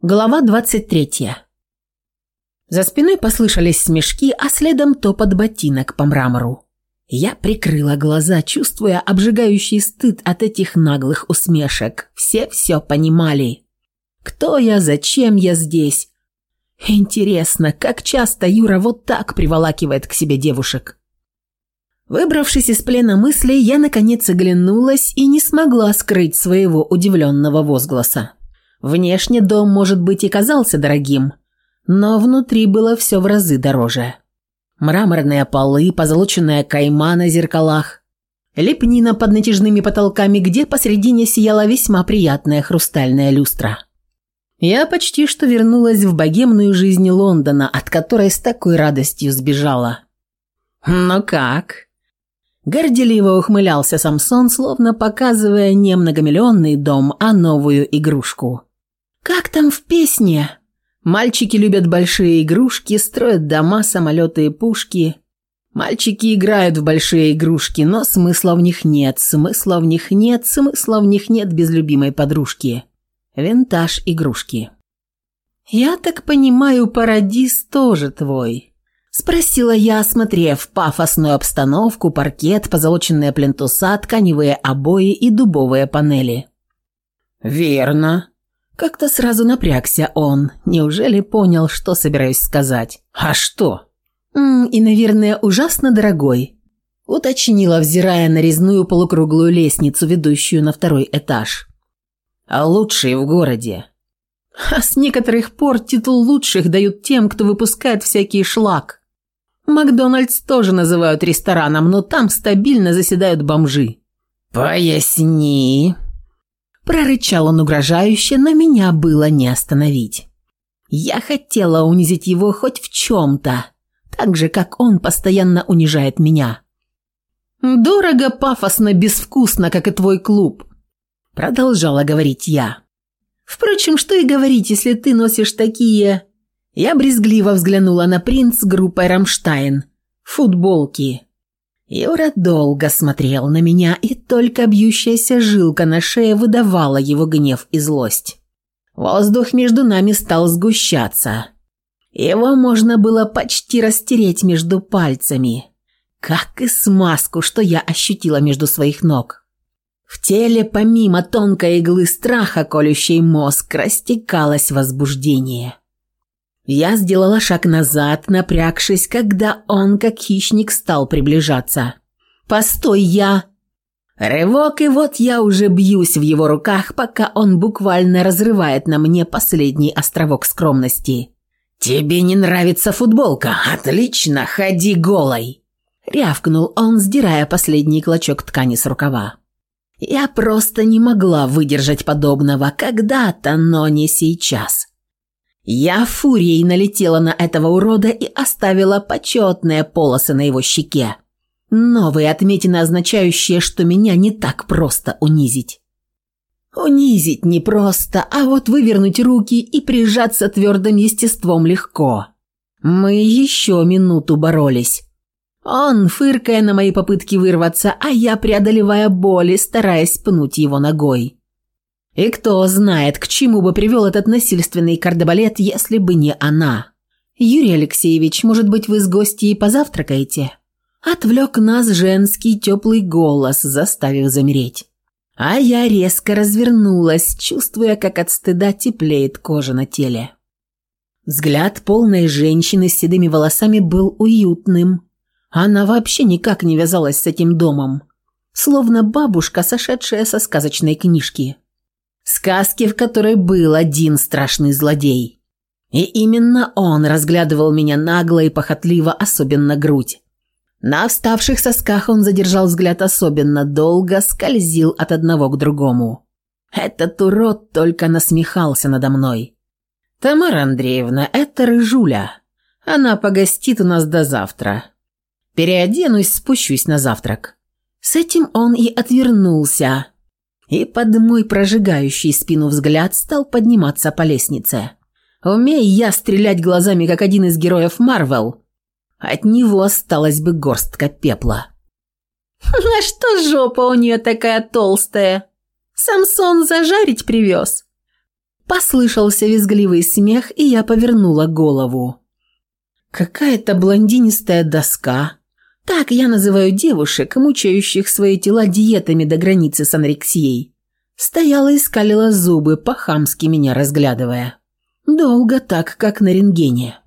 Глава 23. За спиной послышались смешки, а следом топот ботинок по мрамору. Я прикрыла глаза, чувствуя обжигающий стыд от этих наглых усмешек. Все все понимали. Кто я, зачем я здесь? Интересно, как часто Юра вот так приволакивает к себе девушек? Выбравшись из плена мыслей, я наконец оглянулась и не смогла скрыть своего удивленного возгласа. Внешне дом, может быть, и казался дорогим, но внутри было все в разы дороже. Мраморные полы, позолоченная кайма на зеркалах, лепнина под натяжными потолками, где посредине сияла весьма приятная хрустальная люстра. Я почти что вернулась в богемную жизнь Лондона, от которой с такой радостью сбежала. «Но как?» Горделиво ухмылялся Самсон, словно показывая не многомиллионный дом, а новую игрушку. Как там в песне? Мальчики любят большие игрушки, строят дома, самолеты и пушки. Мальчики играют в большие игрушки, но смысла в них нет, смысла в них нет, смысла в них нет без любимой подружки. Винтаж игрушки. «Я так понимаю, Парадиз тоже твой?» Спросила я, осмотрев пафосную обстановку, паркет, позолоченные плинтуса, тканевые обои и дубовые панели. «Верно», как-то сразу напрягся он. Неужели понял, что собираюсь сказать? А что? М -м, и, наверное, ужасно дорогой. Уточнила, взирая на резную полукруглую лестницу, ведущую на второй этаж. А лучшие в городе. А с некоторых пор титул лучших дают тем, кто выпускает всякий шлак. Макдональдс тоже называют рестораном, но там стабильно заседают бомжи. «Поясни», Прорычал он угрожающе, но меня было не остановить. Я хотела унизить его хоть в чем-то, так же, как он постоянно унижает меня. «Дорого, пафосно, безвкусно, как и твой клуб», — продолжала говорить я. «Впрочем, что и говорить, если ты носишь такие...» Я брезгливо взглянула на принц с группой «Рамштайн». «Футболки». Юра долго смотрел на меня, и только бьющаяся жилка на шее выдавала его гнев и злость. Воздух между нами стал сгущаться. Его можно было почти растереть между пальцами. Как и смазку, что я ощутила между своих ног. В теле помимо тонкой иглы страха, колющей мозг, растекалось возбуждение. Я сделала шаг назад, напрягшись, когда он, как хищник, стал приближаться. «Постой, я...» Рывок, и вот я уже бьюсь в его руках, пока он буквально разрывает на мне последний островок скромности. «Тебе не нравится футболка? Отлично, ходи голой!» Рявкнул он, сдирая последний клочок ткани с рукава. Я просто не могла выдержать подобного когда-то, но не сейчас. Я фурией налетела на этого урода и оставила почетные полосы на его щеке. Новые отметины, означающие, что меня не так просто унизить. Унизить непросто, а вот вывернуть руки и прижаться твердым естеством легко. Мы еще минуту боролись. Он, фыркая на мои попытки вырваться, а я преодолевая боли, стараясь пнуть его ногой. И кто знает, к чему бы привел этот насильственный кардебалет, если бы не она. Юрий Алексеевич, может быть, вы с гостьей позавтракаете? Отвлек нас женский теплый голос, заставив замереть. А я резко развернулась, чувствуя, как от стыда теплеет кожа на теле. Взгляд полной женщины с седыми волосами был уютным. Она вообще никак не вязалась с этим домом. Словно бабушка, сошедшая со сказочной книжки сказки, в которой был один страшный злодей. И именно он разглядывал меня нагло и похотливо, особенно грудь. На вставших сосках он задержал взгляд особенно долго, скользил от одного к другому. Этот урод только насмехался надо мной. «Тамара Андреевна, это Рыжуля. Она погостит у нас до завтра. Переоденусь, спущусь на завтрак». С этим он и отвернулся, и под мой прожигающий спину взгляд стал подниматься по лестнице. Умей я стрелять глазами, как один из героев Марвел. От него осталась бы горстка пепла. «А что жопа у нее такая толстая? Самсон зажарить привез?» Послышался визгливый смех, и я повернула голову. Какая-то блондинистая доска, так я называю девушек, мучающих свои тела диетами до границы с анорексией. Стояла и скалила зубы, по-хамски меня разглядывая. Долго так, как на рентгене.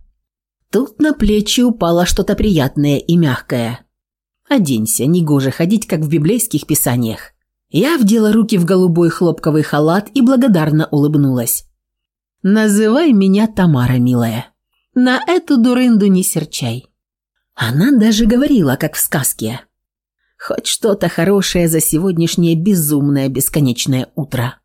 Тут на плечи упало что-то приятное и мягкое. Оденься, негоже ходить, как в библейских писаниях. Я вдела руки в голубой хлопковый халат и благодарно улыбнулась. «Называй меня Тамара, милая. На эту дурынду не серчай». Она даже говорила, как в сказке. Хоть что-то хорошее за сегодняшнее безумное бесконечное утро.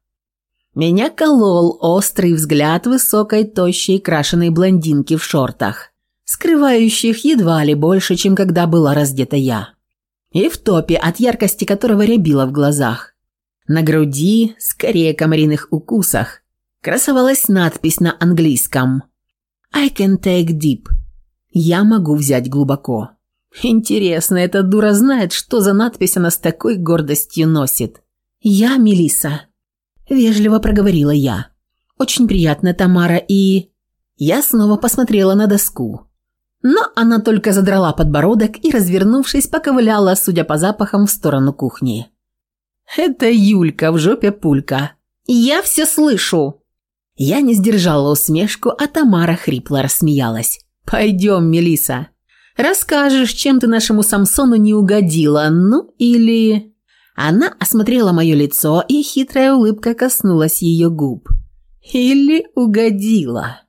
Меня колол острый взгляд высокой, тощей, крашеной блондинки в шортах, скрывающих едва ли больше, чем когда была раздета я. И в топе, от яркости которого рябило в глазах. На груди, скорее комариных укусах, красовалась надпись на английском «I can take deep» Я могу взять глубоко. Интересно, эта дура знает, что за надпись она с такой гордостью носит. Я Мелиса. Вежливо проговорила я. Очень приятно, Тамара, и... Я снова посмотрела на доску. Но она только задрала подбородок и, развернувшись, поковыляла, судя по запахам, в сторону кухни. «Это Юлька в жопе пулька». «Я все слышу!» Я не сдержала усмешку, а Тамара хрипло рассмеялась. Пойдем, Мелиса. Расскажешь, чем ты нашему Самсону не угодила, ну или...» Она осмотрела мое лицо, и хитрая улыбка коснулась ее губ. «Или угодила».